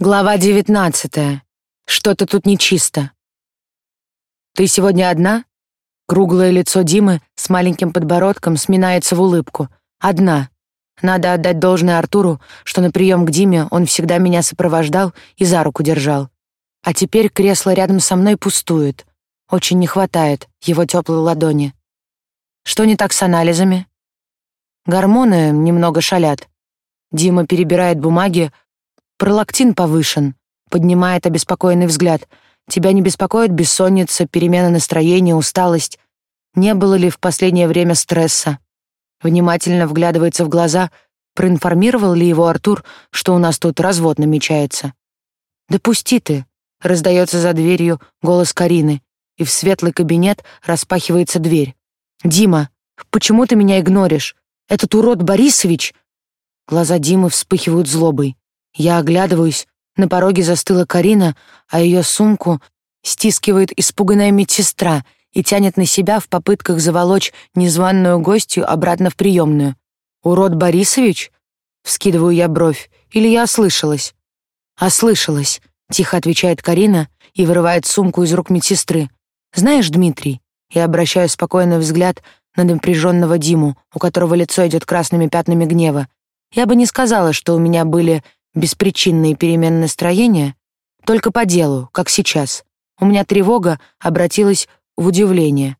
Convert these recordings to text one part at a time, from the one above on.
Глава девятнадцатая. Что-то тут нечисто. Ты сегодня одна? Круглое лицо Димы с маленьким подбородком сминается в улыбку. Одна. Надо отдать должное Артуру, что на прием к Диме он всегда меня сопровождал и за руку держал. А теперь кресло рядом со мной пустует. Очень не хватает его теплой ладони. Что не так с анализами? Гормоны немного шалят. Дима перебирает бумаги, Пролактин повышен. Поднимает обеспокоенный взгляд. Тебя не беспокоит бессонница, перемена настроения, усталость? Не было ли в последнее время стресса? Внимательно вглядывается в глаза. Проинформировал ли его Артур, что у нас тут развод намечается? «Да ты!» — раздается за дверью голос Карины, и в светлый кабинет распахивается дверь. «Дима, почему ты меня игноришь? Этот урод Борисович...» Глаза Димы вспыхивают злобой. Я оглядываюсь, на пороге застыла Карина, а ее сумку стискивает испуганная медсестра и тянет на себя в попытках заволочь незваную гостью обратно в приемную. «Урод Борисович?» — вскидываю я бровь. «Или я ослышалась?» «Ослышалась», — тихо отвечает Карина и вырывает сумку из рук медсестры. «Знаешь, Дмитрий...» Я обращаю спокойный взгляд на напряженного Диму, у которого лицо идет красными пятнами гнева. Я бы не сказала, что у меня были беспричинные перемены настроения, только по делу, как сейчас. У меня тревога обратилась в удивление.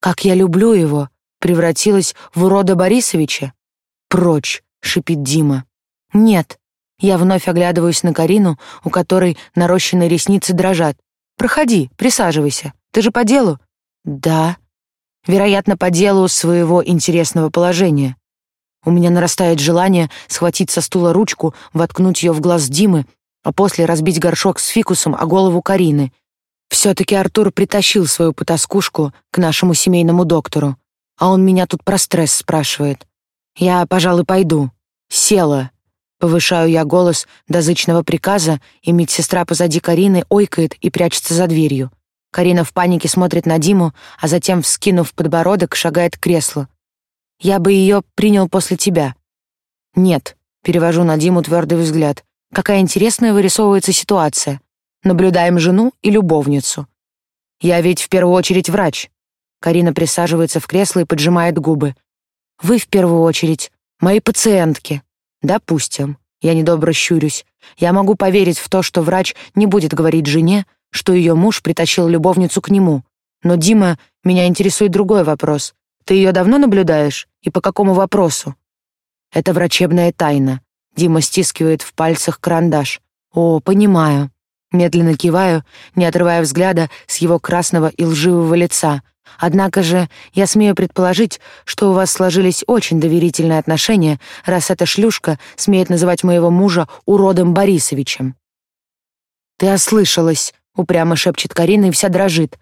Как я люблю его, превратилась в урода Борисовича? Прочь, шипит Дима. Нет. Я вновь оглядываюсь на Карину, у которой нарощенные ресницы дрожат. Проходи, присаживайся. Ты же по делу? Да. Вероятно, по делу своего интересного положения. У меня нарастает желание схватить со стула ручку, воткнуть ее в глаз Димы, а после разбить горшок с фикусом о голову Карины. Все-таки Артур притащил свою потаскушку к нашему семейному доктору, а он меня тут про стресс спрашивает. Я, пожалуй, пойду. Села. Повышаю я голос до зычного приказа, и медсестра позади Карины ойкает и прячется за дверью. Карина в панике смотрит на Диму, а затем, вскинув подбородок, шагает к креслу. Я бы ее принял после тебя. Нет, перевожу на Диму твердый взгляд. Какая интересная вырисовывается ситуация. Наблюдаем жену и любовницу. Я ведь в первую очередь врач. Карина присаживается в кресло и поджимает губы. Вы в первую очередь мои пациентки. Допустим. Я недобро щурюсь. Я могу поверить в то, что врач не будет говорить жене, что ее муж притащил любовницу к нему. Но, Дима, меня интересует другой вопрос. Ты ее давно наблюдаешь? И по какому вопросу? Это врачебная тайна. Дима стискивает в пальцах карандаш. О, понимаю. Медленно киваю, не отрывая взгляда с его красного и лживого лица. Однако же я смею предположить, что у вас сложились очень доверительные отношения, раз эта шлюшка смеет называть моего мужа уродом Борисовичем. Ты ослышалась, упрямо шепчет Карина и вся дрожит.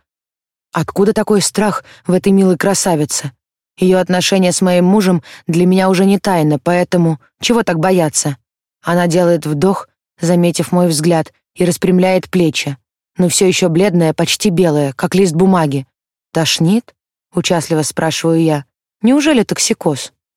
Откуда такой страх в этой милой красавице? Ее отношения с моим мужем для меня уже не тайна, поэтому чего так бояться? Она делает вдох, заметив мой взгляд, и распрямляет плечи, но все еще бледная, почти белая, как лист бумаги. «Тошнит?» — участливо спрашиваю я. «Неужели токсикоз?»